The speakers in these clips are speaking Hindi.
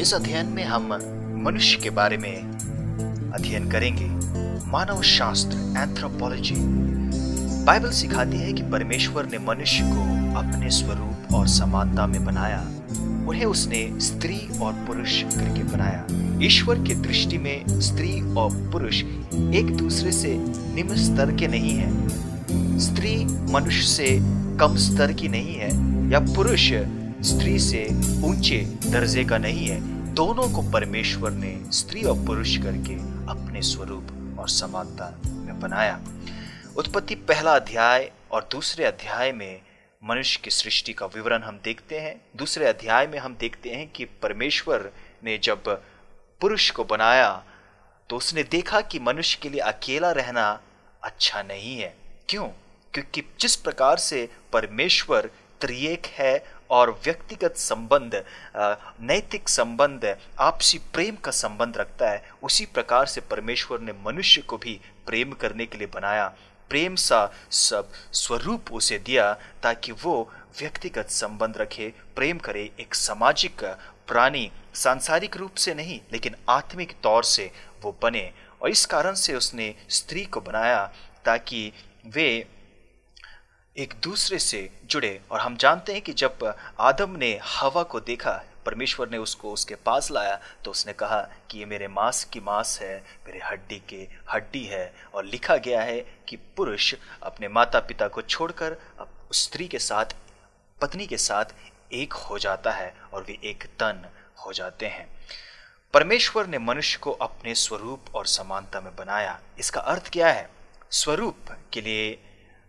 इस अध्ययन में हम मनुष्य के बारे में अध्ययन करेंगे। मानव शास्त्र एंथ्रोपोलॉजी बाइबल सिखाती है कि परमेश्वर ने मनुष्य को अपने स्वरूप और समानता में बनाया। उन्हें उसने स्त्री और पुरुष करके बनाया। ईश्वर की दृष्टि में स्त्री और पुरुष एक दूसरे से निम्न स्तर के नहीं है। स्त्री मनुष्य से कम स्तर की नहीं है, या पुरुष स्त्री से ऊँचे दर्जे का नहीं है। दोनों को परमेश्वर ने, स्त्री और पुरुष करके, अपने स्वरूप और समानता में बनाया। उत्पत्ति पहला अध्याय और दूसरे अध्याय में मनुष्य की सृष्टि का विवरण हम देखते हैं। दूसरे अध्याय में हम देखते हैं कि परमेश्वर ने जब पुरुष को बनाया तो उसने देखा कि मनुष्य के लिए अकेला रहना अच्छा नहीं है। क्यों? क्योंकि जिस प्रकार से परमेश्वर त्रिएक है और व्यक्तिगत संबंध नैतिक संबंध, आपसी प्रेम का संबंध रखता है। उसी प्रकार से परमेश्वर ने मनुष्य को भी प्रेम करने के लिए बनाया। प्रेम सा सब स्वरूप उसे दिया ताकि वो व्यक्तिगत संबंध रखे, प्रेम करे, एक सामाजिक प्राणी, सांसारिक रूप से नहीं, लेकिन आत्मिक तौर से वो बने। और इस कारण से उसने स्त्री को बनाया ताकि वे एक दूसरे से जुड़े। और हम जानते हैं कि जब आदम ने हवा को देखा, परमेश्वर ने उसको उसके पास लाया तो उसने कहा कि ये मेरे मांस की मांस है, मेरे हड्डी के हड्डी है। और लिखा गया है कि पुरुष अपने माता पिता को छोड़कर स्त्री के साथ, पत्नी के साथ एक हो जाता है और वे एक तन हो जाते हैं। परमेश्वर ने मनुष्य को अपने स्वरूप और समानता में बनाया। इसका अर्थ क्या है? स्वरूप के लिए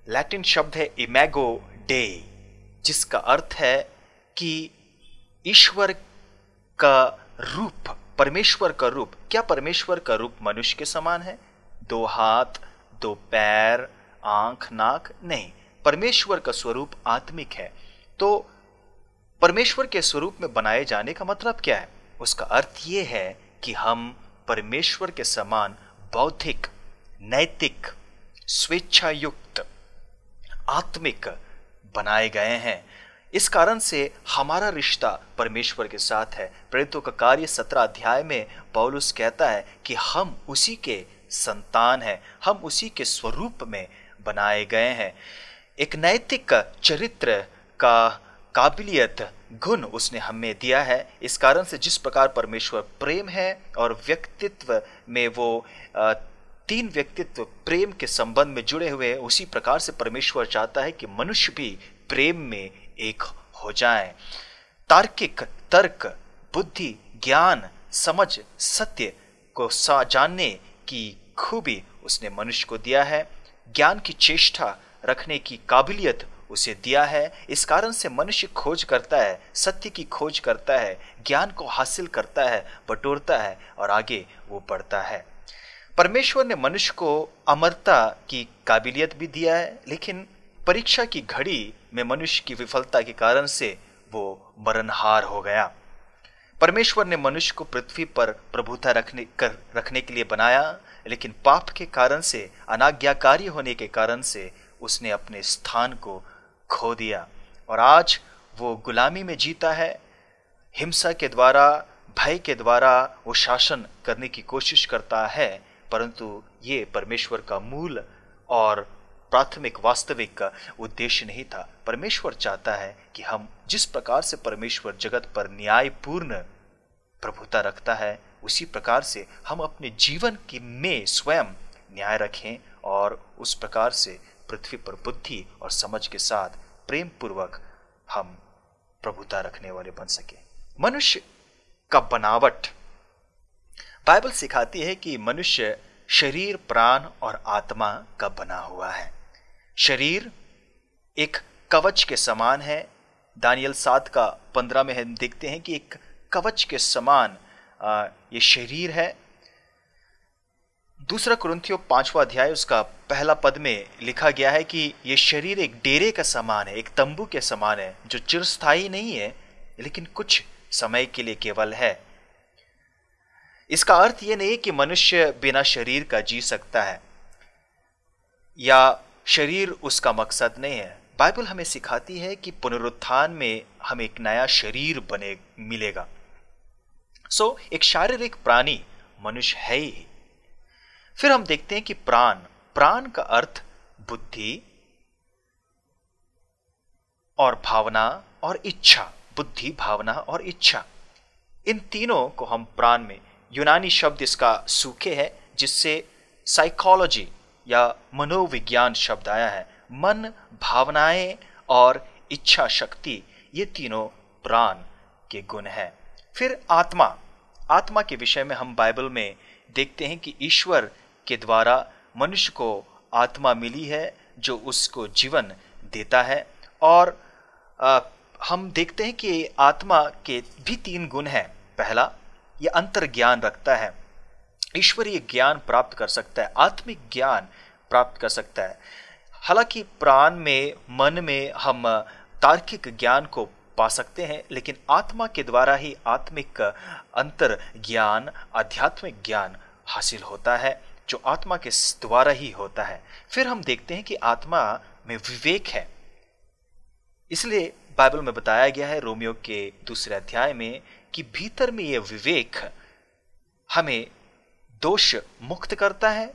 लैटिन शब्द है इमेगो डे, जिसका अर्थ है कि ईश्वर का रूप, परमेश्वर का रूप। क्या परमेश्वर का रूप मनुष्य के समान है? दो हाथ, दो पैर, आँख, नाक? नहीं। परमेश्वर का स्वरूप आत्मिक है। तो परमेश्वर के स्वरूप में बनाए जाने का मतलब क्या है? उसका अर्थ यह है कि हम परमेश्वर के समान बौद्धिक, नैतिक, स्वेच्छायुक्त आत्मिक बनाए गए हैं। इस कारण से हमारा रिश्ता परमेश्वर के साथ है। प्रेरितों का कार्य सत्रह अध्याय में पौलुस कहता है कि हम उसी के संतान हैं। हम उसी के स्वरूप में बनाए गए हैं। एक नैतिक चरित्र का काबिलियत गुण उसने हमें दिया है। इस कारण से जिस प्रकार परमेश्वर प्रेम है और व्यक्तित्व में वो तीन व्यक्तित्व प्रेम के संबंध में जुड़े हुए हैं, उसी प्रकार से परमेश्वर चाहता है कि मनुष्य भी प्रेम में एक हो जाए। तार्किक, तर्क, बुद्धि, ज्ञान, समझ, सत्य को जानने की खूबी उसने मनुष्य को दिया है। ज्ञान की चेष्टा रखने की काबिलियत उसे दिया है। इस कारण से मनुष्य खोज करता है, सत्य की खोज करता है, ज्ञान को हासिल करता है, बटोरता है और आगे वो बढ़ता है। परमेश्वर ने मनुष्य को अमरता की काबिलियत भी दिया है, लेकिन परीक्षा की घड़ी में मनुष्य की विफलता के कारण से वो मरणहार हो गया। परमेश्वर ने मनुष्य को पृथ्वी पर प्रभुता रखने, कर, रखने के लिए बनाया, लेकिन पाप के कारण से, अनाज्ञाकारी होने के कारण से उसने अपने स्थान को खो दिया। और आज वो गुलामी में जीता है। हिंसा के द्वारा, भय के द्वारा वो शासन करने की कोशिश करता है परंतु ये परमेश्वर का मूल और प्राथमिक, वास्तविक उद्देश्य नहीं था। परमेश्वर चाहता है कि हम जिस प्रकार से परमेश्वर जगत पर न्यायपूर्ण प्रभुता रखता है, उसी प्रकार से हम अपने जीवन की में स्वयं न्याय रखें और उस प्रकार से पृथ्वी पर बुद्धि और समझ के साथ प्रेम पूर्वक हम प्रभुता रखने वाले बन सके। मनुष्य का बनावट बाइबल सिखाती है कि मनुष्य शरीर, प्राण और आत्मा का बना हुआ है। शरीर एक कवच के समान है। दानियल सात का पंद्रह में हम देखते हैं कि एक कवच के समान ये शरीर है। दूसरा क्रंथियो पांचवा अध्याय, उसका पहला पद में लिखा गया है कि ये शरीर एक डेरे का समान है, एक तंबू के समान है, जो चिरस्थाई नहीं है, लेकिन कुछ समय के लिए केवल है। इसका अर्थ यह नहीं कि मनुष्य बिना शरीर का जी सकता है या शरीर उसका मकसद नहीं है। बाइबल हमें सिखाती है कि पुनरुत्थान में हमें एक नया शरीर बने मिलेगा। सो so, एक शारीरिक प्राणी मनुष्य है ही। फिर हम देखते हैं कि प्राण प्राण का अर्थ बुद्धि और भावना और इच्छा बुद्धि भावना और इच्छा। इन तीनों को हम प्राण में यूनानी शब्द इसका सूखे है जिससे साइकोलॉजी या मनोविज्ञान शब्द आया है। मन भावनाएँ और इच्छा शक्ति ये तीनों प्राण के गुण हैं। फिर आत्मा। आत्मा के विषय में हम बाइबल में देखते हैं कि ईश्वर के द्वारा मनुष्य को आत्मा मिली है जो उसको जीवन देता है। और आ, हम देखते हैं कि आत्मा के भी तीन गुण हैं। पहला ये अंतर ज्ञान रखता है। ईश्वरीय ज्ञान प्राप्त कर सकता है, आत्मिक ज्ञान प्राप्त कर सकता है। हालाँकि प्राण में, मन में हम तार्किक ज्ञान को पा सकते हैं, लेकिन आत्मा के द्वारा ही आत्मिक अंतर ज्ञान आध्यात्मिक ज्ञान हासिल होता है, जो आत्मा के द्वारा ही होता है। फिर हम देखते हैं कि आत्मा में विवेक है। इसलिए बाइबल में बताया गया है, रोमियो के दूसरे अध्याय में कि भीतर में यह विवेक हमें दोष मुक्त करता है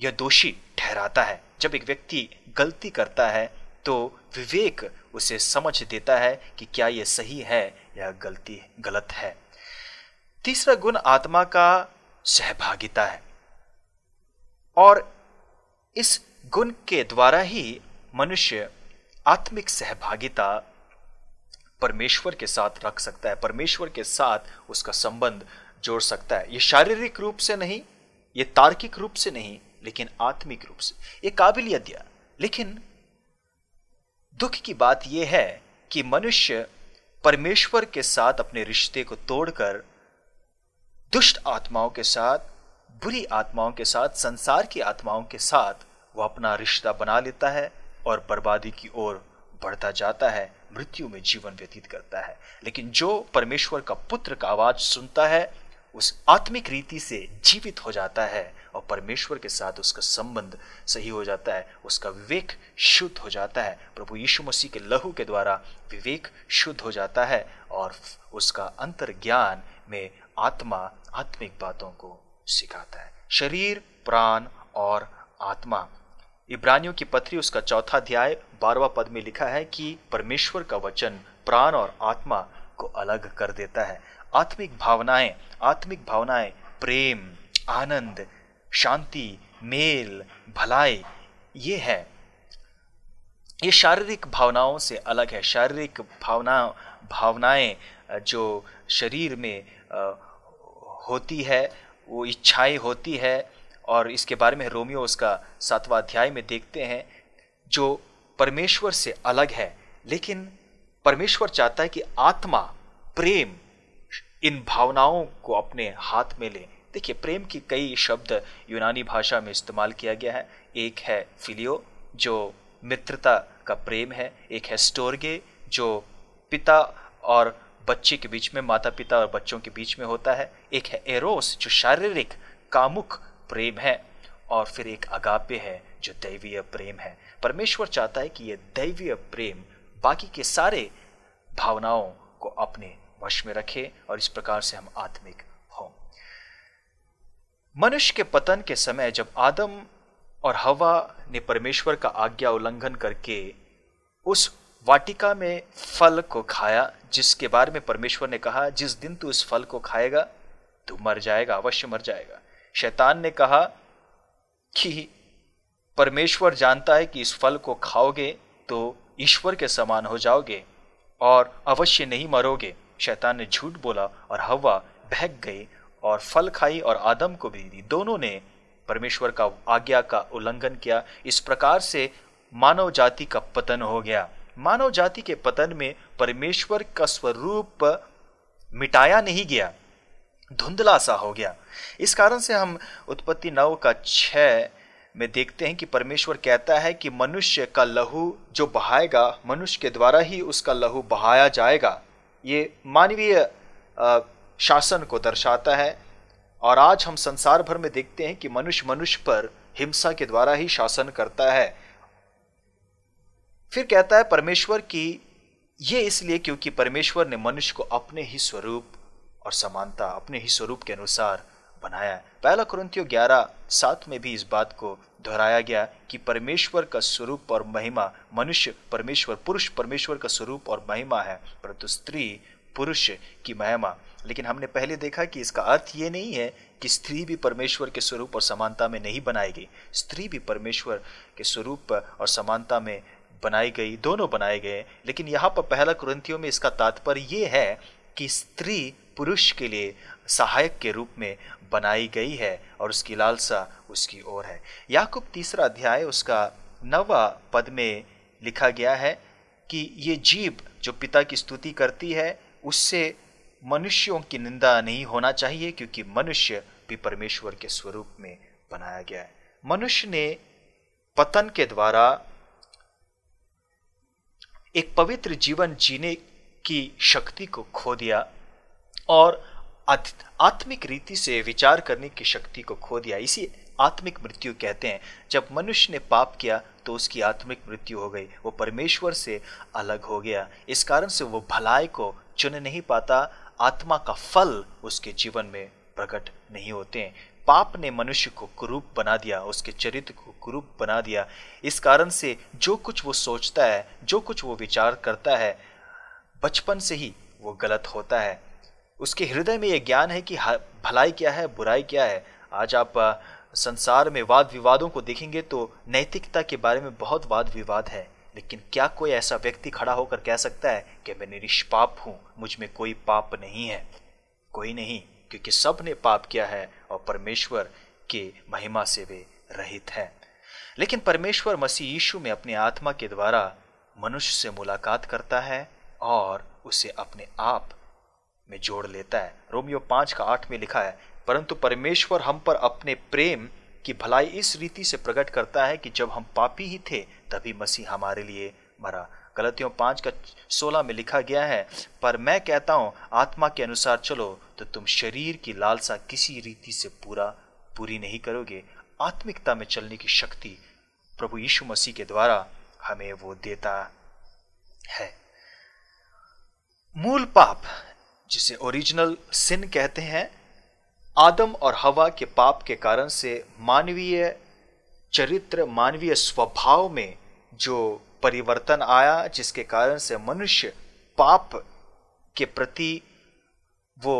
या दोषी ठहराता है। जब एक व्यक्ति गलती करता है तो विवेक उसे समझ देता है कि क्या यह सही है या गलती, गलत है। तीसरा गुण आत्मा का सहभागिता है। और इस गुण के द्वारा ही मनुष्य आत्मिक सहभागिता परमेश्वर के साथ रख सकता है। परमेश्वर के साथ उसका संबंध जोड़ सकता है। ये शारीरिक रूप से नहीं, ये तार्किक रूप से नहीं, लेकिन आत्मिक रूप से। ये काबिलियत दिया लेकिन दुख की बात यह है कि मनुष्य परमेश्वर के साथ अपने रिश्ते को तोड़कर दुष्ट आत्माओं के साथ, बुरी आत्माओं के साथ, संसार की आत्माओं के साथ वो अपना रिश्ता बना लेता है और बर्बादी की ओर बढ़ता जाता है। मृत्यु में जीवन व्यतीत करता है। लेकिन जो परमेश्वर का पुत्र का आवाज़ सुनता है, उस आत्मिक रीति से जीवित हो जाता है और परमेश्वर के साथ उसका संबंध सही हो जाता है, उसका विवेक शुद्ध हो जाता है। प्रभु यीशु मसीह के लहू के द्वारा विवेक शुद्ध हो जाता है और उसका अंतर ज्ञान में आत्मा आत्मिक बातों को सिखाता है। शरीर, प्राण और आत्मा इब्रानियों की पत्री, उसका चौथा अध्याय बारवा पद में लिखा है कि परमेश्वर का वचन प्राण और आत्मा को अलग कर देता है। आत्मिक भावनाएँ आत्मिक भावनाएँ, प्रेम, आनंद, शांति, मेल, भलाई, ये है। ये शारीरिक भावनाओं से अलग है। शारीरिक भावना, भावनाएँ जो शरीर में होती है, वो इच्छाएँ होती है और इसके बारे में रोमियो उसका सातवां अध्याय में देखते हैं, जो परमेश्वर से अलग है। लेकिन परमेश्वर चाहता है कि आत्मा, प्रेम, इन भावनाओं को अपने हाथ में ले। देखिए, प्रेम की कई शब्द यूनानी भाषा में इस्तेमाल किया गया है। एक है फिलियो, जो मित्रता का प्रेम है। एक है स्टोरगे, जो पिता और बच्चे के बीच में माता पिता और बच्चों के बीच में होता है। एक है एरोस, जो शारीरिक, कामुक प्रेम है और फिर एक अगापे है जो दैवीय प्रेम है। परमेश्वर चाहता है कि यह दैवीय प्रेम बाकी के सारे भावनाओं को अपने वश में रखे और इस प्रकार से हम आत्मिक हों। मनुष्य के पतन के समय जब आदम और हवा ने परमेश्वर का आज्ञा उल्लंघन करके उस वाटिका में फल को खाया, जिसके बारे में परमेश्वर ने कहा, जिस दिन तू इस फल को खाएगा, तू मर जाएगा, अवश्य मर जाएगा। शैतान ने कहा कि परमेश्वर जानता है कि इस फल को खाओगे तो ईश्वर के समान हो जाओगे और अवश्य नहीं मरोगे। शैतान ने झूठ बोला और हवा बहक गई और फल खाई और आदम को भी दी। दोनों ने परमेश्वर का आज्ञा का उल्लंघन किया। इस प्रकार से मानव जाति का पतन हो गया। मानव जाति के पतन में परमेश्वर का स्वरूप मिटाया नहीं गया। धुंधला सा हो गया। इस कारण से हम उत्पत्ति नव का छ में देखते हैं कि परमेश्वर कहता है कि मनुष्य का लहू जो बहाएगा, मनुष्य के द्वारा ही उसका लहू बहाया जाएगा। ये मानवीय शासन को दर्शाता है और आज हम संसार भर में देखते हैं कि मनुष्य मनुष्य पर हिंसा के द्वारा ही शासन करता है। फिर कहता है परमेश्वर की ये इसलिए क्योंकि परमेश्वर ने मनुष्य को अपने ही स्वरूप और समानता अपने ही स्वरूप के अनुसार बनाया पहला क्रंथियो ग्यारह, सात में भी इस बात को दोहराया गया कि परमेश्वर का स्वरूप और महिमा, मनुष्य, परमेश्वर, पुरुष, परमेश्वर का स्वरूप और महिमा है, परंतु स्त्री, पुरुष की महिमा। लेकिन हमने पहले देखा कि इसका अर्थ ये नहीं है कि स्त्री भी परमेश्वर के स्वरूप और समानता में नहीं बनाई गई। स्त्री भी परमेश्वर के स्वरूप और समानता में बनाई गई, दोनों बनाए गए। लेकिन यहाँ पर पहला क्रंथियों में इसका तात्पर्य ये है कि स्त्री पुरुष के लिए सहायक के रूप में बनाई गई है और उसकी लालसा उसकी ओर है। याकूब तीसरा अध्याय, उसका नवा पद में लिखा गया है कि ये जीव जो पिता की स्तुति करती है, उससे मनुष्यों की निंदा नहीं होना चाहिए क्योंकि मनुष्य भी परमेश्वर के स्वरूप में बनाया गया है। मनुष्य ने पतन के द्वारा एक पवित्र जीवन जीने की शक्ति को खो दिया और आत्मिक रीति से विचार करने की शक्ति को खो दिया। इसी आत्मिक मृत्यु कहते हैं। जब मनुष्य ने पाप किया तो उसकी आत्मिक मृत्यु हो गई। वो परमेश्वर से अलग हो गया। इस कारण से वो भलाई को चुन नहीं पाता। आत्मा का फल उसके जीवन में प्रकट नहीं होते हैं। पाप ने मनुष्य को कुरूप बना दिया, उसके चरित्र को कुरूप बना दिया। इस कारण से जो कुछ वो सोचता है, जो कुछ वो विचार करता है, बचपन से ही वो गलत होता है। उसके हृदय में ये ज्ञान है कि भलाई क्या है, बुराई क्या है। आज आप संसार में वाद विवादों को देखेंगे तो नैतिकता के बारे में बहुत वाद विवाद है। लेकिन क्या कोई ऐसा व्यक्ति खड़ा होकर कह सकता है कि मैं निष्पाप हूँ, मुझमें कोई पाप नहीं है? कोई नहीं, क्योंकि सबने पाप किया है और परमेश्वर के महिमा से वे रहित है। लेकिन परमेश्वर मसीह यीशु में अपने आत्मा के द्वारा मनुष्य से मुलाकात करता है और उसे अपने आप में जोड़ लेता है। रोमियो पाँच का आठ में लिखा है, परंतु परमेश्वर हम पर अपने प्रेम की भलाई इस रीति से प्रकट करता है कि जब हम पापी ही थे, तभी मसीह हमारे लिए मरा। गलतियों पाँच का सोलह में लिखा गया है, पर मैं कहता हूँ, आत्मा के अनुसार चलो तो तुम शरीर की लालसा किसी रीति से पूरा, पूरी नहीं करोगे। आत्मिकता में चलने की शक्ति प्रभु यीशु मसीह के द्वारा हमें वो देता है। मूल पाप जिसे ओरिजिनल सिन कहते हैं, आदम और हवा के पाप के कारण से मानवीय चरित्र, मानवीय स्वभाव में जो परिवर्तन आया, जिसके कारण से मनुष्य पाप के प्रति वो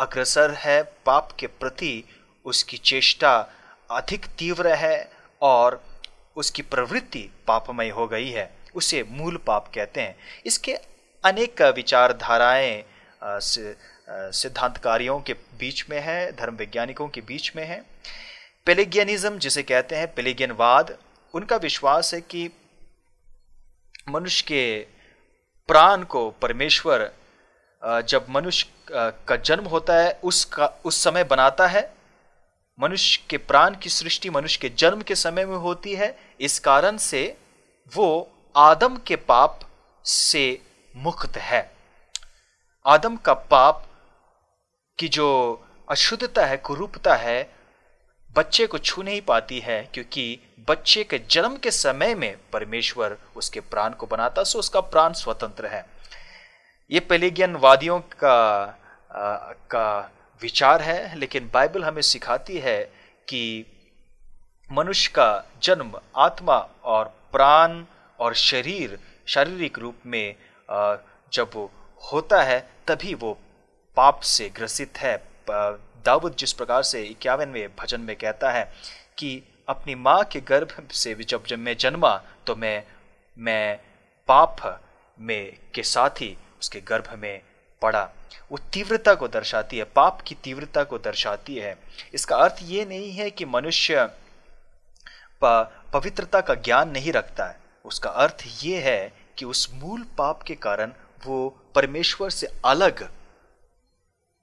अग्रसर है, पाप के प्रति उसकी चेष्टा अधिक तीव्र है और उसकी प्रवृत्ति पापमय हो गई है, उसे मूल पाप कहते हैं। इसके अनेक विचारधाराएँ सिद्धांतकारियों के बीच में है धर्म वैज्ञानिकों के बीच में है। पेलेगियनिज्म जिसे कहते हैं पेलेगियनवाद उनका विश्वास है कि मनुष्य के प्राण को परमेश्वर जब मनुष्य का जन्म होता है, उसका, उस समय बनाता है। मनुष्य के प्राण की सृष्टि मनुष्य के जन्म के समय में होती है। इस कारण से वो आदम के पाप से मुक्त है। आदम का पाप की जो अशुद्धता है कुरूपता है बच्चे को छू नहीं पाती है क्योंकि बच्चे के जन्म के समय में परमेश्वर उसके प्राण को बनाता सो उसका प्राण स्वतंत्र है। ये पेलेगियन वादियों का आ, का विचार है लेकिन बाइबल हमें सिखाती है कि मनुष्य का जन्म आत्मा और प्राण और शरीर शारीरिक रूप में जब होता है तभी वो पाप से ग्रसित है। दाऊद जिस प्रकार से इक्यावनवे भजन में कहता है कि अपनी माँ के गर्भ से जब जब मैं जन्मा तो मैं मैं पाप में के साथ ही उसके गर्भ में पड़ा। वो तीव्रता को दर्शाती है, पाप की तीव्रता को दर्शाती है। इसका अर्थ ये नहीं है कि मनुष्य पवित्रता का ज्ञान नहीं रखता है। उसका अर्थ ये है कि उस मूल पाप के कारण वो परमेश्वर से अलग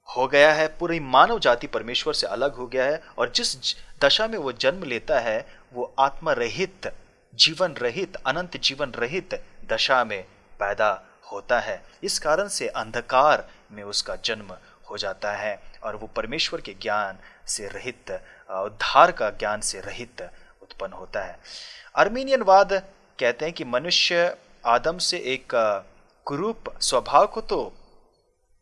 हो गया है, पूरी मानव जाति परमेश्वर से अलग हो गया है और जिस दशा में वो जन्म लेता है, वो आत्मा रहित जीवन रहित अनंत जीवन रहित दशा में पैदा होता है। इस कारण से अंधकार में उसका जन्म हो जाता है और वो परमेश्वर के ज्ञान से रहित, उद्धार का ज्ञान से रहित उत्पन्न होता है। अर्मीनियनवाद कहते हैं कि मनुष्य आदम से एक कुरूप स्वभाव को तो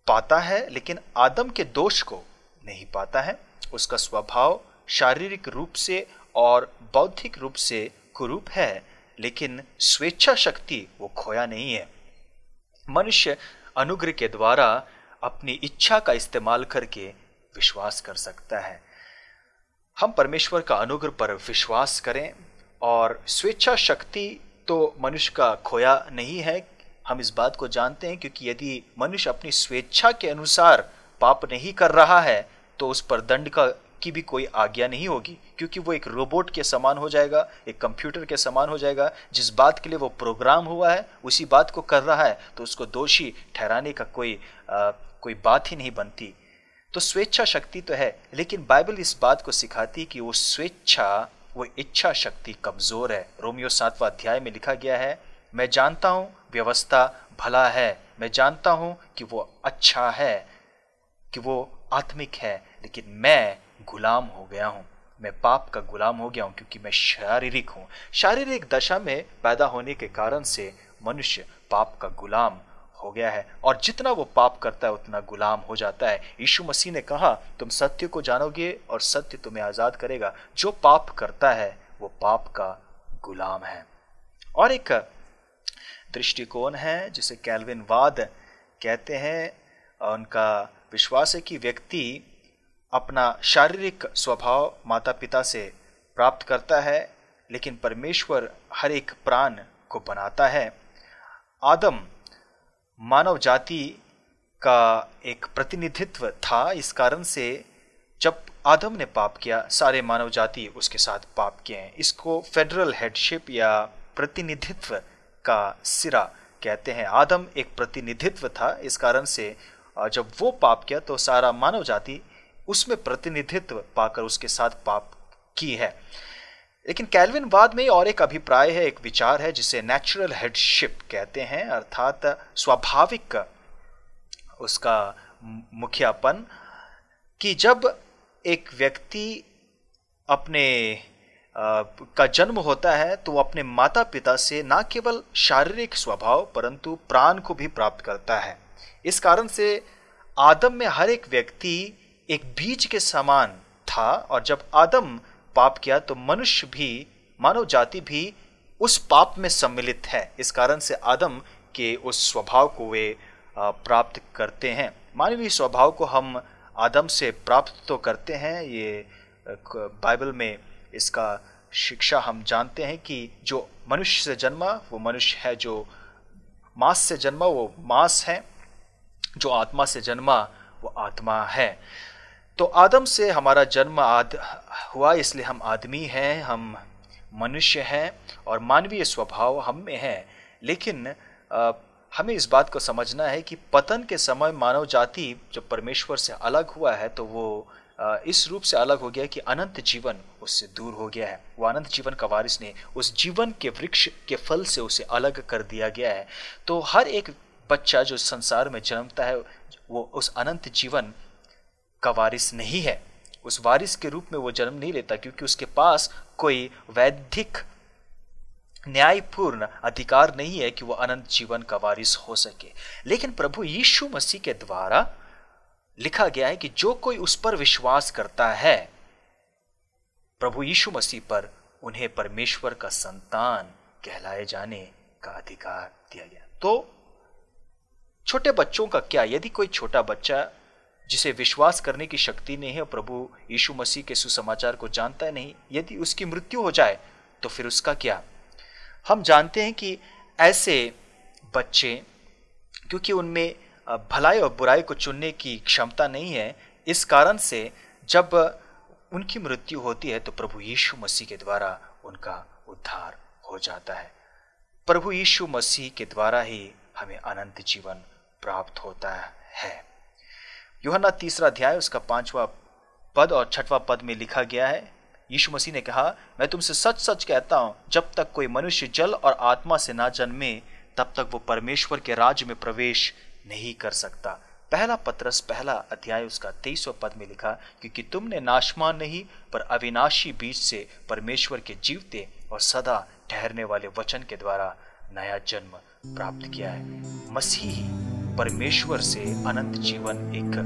पाता है, लेकिन आदम के दोष को नहीं पाता है। उसका स्वभाव शारीरिक रूप से और बौद्धिक रूप से कुरूप है, लेकिन स्वेच्छा शक्ति वो खोया नहीं है। मनुष्य अनुग्रह के द्वारा अपनी इच्छा का इस्तेमाल करके विश्वास कर सकता है। हम परमेश्वर का अनुग्रह पर विश्वास करें और स्वेच्छा शक्ति तो मनुष्य का खोया नहीं है हम इस बात को जानते हैं क्योंकि यदि मनुष्य अपनी स्वेच्छा के अनुसार पाप नहीं कर रहा है तो उस पर दंड का की भी कोई आज्ञा नहीं होगी क्योंकि वो एक रोबोट के समान हो जाएगा एक कंप्यूटर के समान हो जाएगा जिस बात के लिए वो प्रोग्राम हुआ है उसी बात को कर रहा है तो उसको दोषी ठहराने का कोई आ, कोई बात ही नहीं बनती। तो स्वेच्छा शक्ति तो है लेकिन बाइबल इस बात को सिखाती कि वो स्वेच्छा वो इच्छा शक्ति कमज़ोर है। रोमियो सातवा अध्याय में लिखा गया है मैं जानता हूँ व्यवस्था भला है। मैं जानता हूँ कि वो अच्छा है, कि वो आत्मिक है, लेकिन मैं गुलाम हो गया हूँ। मैं पाप का गुलाम हो गया हूँ क्योंकि मैं शारीरिक हूँ। शारीरिक दशा में पैदा होने के कारण से मनुष्य पाप का गुलाम हो गया है। और जितना वो पाप करता है, उतना गुलाम हो जाता है। यीशु मसीह ने कहा, तुम सत्य को जानोगे और सत्य तुम्हें आज़ाद करेगा। जो पाप करता है, वो पाप का गुलाम है। और एक दृष्टिकोण है, जिसे कैलविन वाद कहते हैं उनका विश्वास है कि व्यक्ति अपना शारीरिक स्वभाव माता पिता से प्राप्त करता है, लेकिन परमेश्वर हर एक प्राण को बनाता है। आदम मानव जाति का एक प्रतिनिधित्व था, इस कारण से जब आदम ने पाप किया, सारे मानव जाति उसके साथ पाप किए हैं। इसको फेडरल हेडशिप या प्रतिनिधित्व का सिरा कहते हैं। आदम एक प्रतिनिधित्व था, इस कारण से जब वो पाप किया तो सारा मानव जाति उसमें प्रतिनिधित्व पाकर उसके साथ पाप की है। लेकिन कैलविन बाद में और एक अभिप्राय है, एक विचार है, जिसे नेचुरल हेडशिप कहते हैं, अर्थात स्वाभाविक उसका मुखियापन कि जब एक व्यक्ति अपने का जन्म होता है तो वो अपने माता पिता से ना केवल शारीरिक स्वभाव, परंतु प्राण को भी प्राप्त करता है। इस कारण से आदम में हर एक व्यक्ति एक बीज के समान था और जब आदम पाप किया तो मनुष्य भी, मानव जाति भी उस पाप में सम्मिलित है। इस कारण से आदम के उस स्वभाव को वे प्राप्त करते हैं। मानवीय स्वभाव को हम आदम से प्राप्त तो करते हैं। ये बाइबल में इसका शिक्षा हम जानते हैं कि जो मनुष्य से जन्मा वो मनुष्य है जो मांस से जन्मा वो मांस है। जो आत्मा से जन्मा वो आत्मा है। तो आदम से हमारा जन्म आद हुआ इसलिए हम आदमी हैं हम मनुष्य हैं और मानवीय स्वभाव हम में है। लेकिन आ, हमें इस बात को समझना है कि पतन के समय मानव जाति जब परमेश्वर से अलग हुआ है तो वो इस रूप से अलग हो गया कि अनंत जीवन उससे दूर हो गया है। वो अनंत जीवन का वारिस ने उस जीवन के वृक्ष के फल से उसे अलग कर दिया गया है। तो हर एक बच्चा जो संसार में जन्मता है, वो उस अनंत जीवन का वारिस नहीं है। उस वारिस के रूप में वो जन्म नहीं लेता, क्योंकि उसके पास कोई वैधिक न्यायपूर्ण अधिकार नहीं है कि वो अनंत जीवन का वारिस हो सके। लेकिन प्रभु यीशु मसीह के द्वारा लिखा गया है कि जो कोई उस पर विश्वास करता है, प्रभु यीशु मसीह पर उन्हें परमेश्वर का संतान कहलाए जाने का अधिकार दिया गया। तो छोटे बच्चों का क्या, यदि कोई छोटा बच्चा जिसे विश्वास करने की शक्ति नहीं है और प्रभु यीशु मसीह के सुसमाचार को जानता नहीं, यदि उसकी मृत्यु हो जाए तो फिर उसका क्या? हम जानते हैं कि ऐसे बच्चे, क्योंकि उनमें भलाई और बुराई को चुनने की क्षमता नहीं है। इस कारण से जब उनकी मृत्यु होती है तो प्रभु यीशु मसीह के द्वारा उनका उद्धार हो जाता है। प्रभु यीशु मसीह के द्वारा ही हमें अनंत जीवन प्राप्त होता है। योहना तीसरा अध्याय, उसका पांचवा पद और छठवा पद में लिखा गया है। यीशु मसीह ने कहा, मैं तुमसे सच सच कहता हूँ, जब तक कोई मनुष्य जल और आत्मा से ना जन्मे, तब तक वो परमेश्वर के राज्य में प्रवेश नहीं कर सकता। पहला पत्रस, पहला अध्याय उसका तेईसवा पद में लिखा, क्योंकि तुमने नाशमान नहीं, पर अविनाशी बीज से परमेश्वर के जीवते और सदा ठहरने वाले वचन के द्वारा नया जन्म प्राप्त किया है। मसीही परमेश्वर से अनंत जीवन एक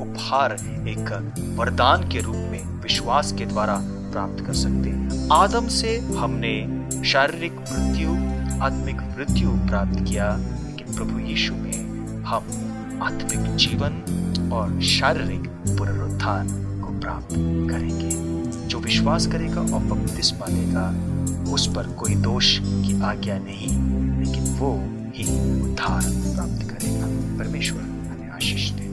उपहार, एक वरदान के रूप में विश्वास के द्वारा प्राप्त कर सकते हैं। आदम से हमने शारीरिक मृत्यु, आत्मिक मृत्यु प्राप्त किया, लेकिन प्रभु यीशु में हम आत्मिक जीवन और शारीरिक पुनरुत्थान को प्राप्त करेंगे। जो विश्वास करेगा और बपतिस्मा लेगा, उस पर कोई दोष की आज्ञा नहीं, लेकिन वो ही उद्धार प्राप्त करेगा। परमेश्वर हमें आशीष दे।